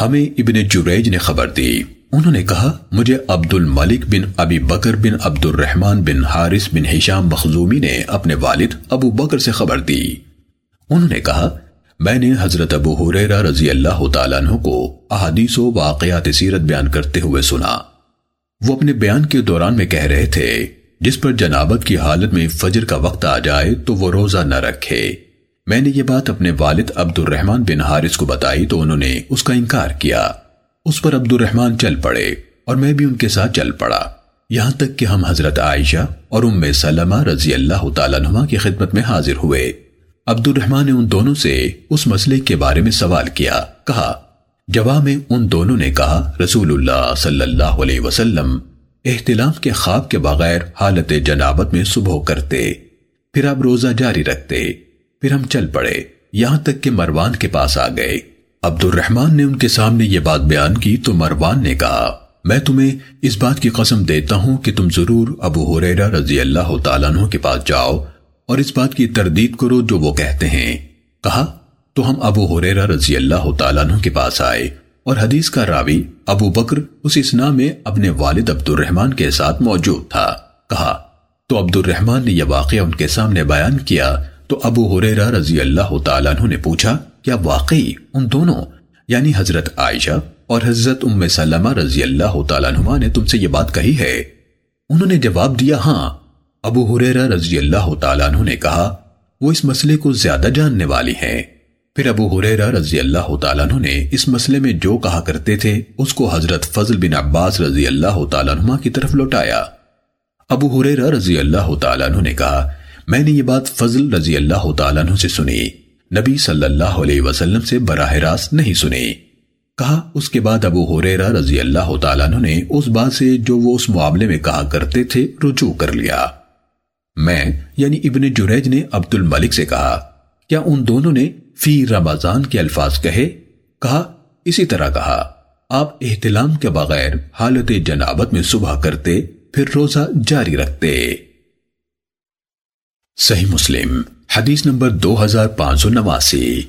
ہمیں ابن جریج نے خبر دی۔ انہوں نے کہا، مجھے عبد الملک بن ابی بکر بن عبد الرحمن بن حارث بن حشام مخزومی نے اپنے والد ابو بکر سے خبر دی۔ انہوں نے کہا، میں نے حضرت ابو حریرہ رضی اللہ تعالیٰ عنہ کو احادیث و واقعات سیرت بیان کرتے ہوئے سنا۔ وہ اپنے بیان کے دوران میں کہہ رہے تھے، جس پر جنابت کی حالت میں فجر کا وقت آ جائے تو وہ روزہ نہ رکھے۔ میں نے یہ بات اپنے والد عبد الرحمن بن حارث کو بتائی تو انہوں نے اس کا انکار کیا۔ اس پر عبد الرحمن چل پڑے اور میں بھی ان کے ساتھ چل پڑا۔ یہاں تک کہ ہم حضرت عائشہ اور ام سلمہ رضی اللہ تعالیٰ عنہ کی خدمت میں حاضر ہوئے۔ عبد الرحمن نے ان دونوں سے اس مسئلے کے بارے میں سوال کیا۔ کہا، جواب میں ان دونوں نے کہا، رسول اللہ صلی اللہ علیہ وسلم احتلام کے خواب کے بغیر حالت جنابت میں صبح کرتے، پھر آپ روزہ جاری رکھتے۔ پھر ہم چل پڑے، یہاں تک کہ مروان کے پاس آ گئے۔ عبد الرحمن نے ان کے سامنے یہ بات بیان کی تو مروان نے کہا، میں تمہیں اس بات کی قسم دیتا ہوں کہ تم ضرور ابو حریرہ رضی اللہ تعالیٰ عنہ کے پاس جاؤ اور اس بات کی تردید کرو جو وہ کہتے ہیں۔ کہا، تو ہم ابو حریرہ رضی اللہ تعالیٰ عنہ کے پاس آئے اور حدیث کا راوی ابو بکر اس اسنا میں اپنے والد عبد الرحمن کے ساتھ موجود تھا۔ کہا، تو عبد الرحمن نے یہ واقعہ ان کے سامنے بیان کیا تو ابو حریرہ رضی اللہ تعالیٰ عنہ نے پوچھا، کیا واقعی ان دونوں یعنی حضرت عائشہ اور حضرت ام سلمہ رضی اللہ تعالیٰ عنہ نے تم سے یہ بات کہی ہے؟ انہوں نے جواب دیا ہاں۔ ابو حریرہ رضی اللہ تعالیٰ عنہ نے کہا، وہ اس مسئلے کو زیادہ جاننے والی ہیں۔ پھر ابو حریرہ رضی اللہ تعالیٰ عنہ نے اس مسئلے میں جو کہا کرتے تھے، اس کو حضرت فضل بن عباس رضی اللہ تعالیٰ عنہ کی طرف لوٹایا۔ ابو حریرہ رضی اللہ تعالیٰ عنہ نے کہا میں نے یہ بات فضل رضی اللہ تعالیٰ عنہ سے سنی۔ نبی صلی اللہ علیہ وسلم سے براہ راست نہیں سنی۔ کہا، اس کے بعد ابو حریرہ رضی اللہ تعالیٰ عنہ نے اس بات سے جو وہ اس معاملے میں کہا کرتے تھے، رجوع کر لیا۔ میں یعنی ابن جریج نے عبد الملک سے کہا، کیا ان دونوں نے فی رمضان کے الفاظ کہے؟ کہا، اسی طرح کہا، آپ احتلام کے بغیر حالت جنابت میں صبح کرتے، پھر روزہ جاری رکھتے۔ صحیح مسلم حدیث نمبر دو ہزار پانچ سو نواسی۔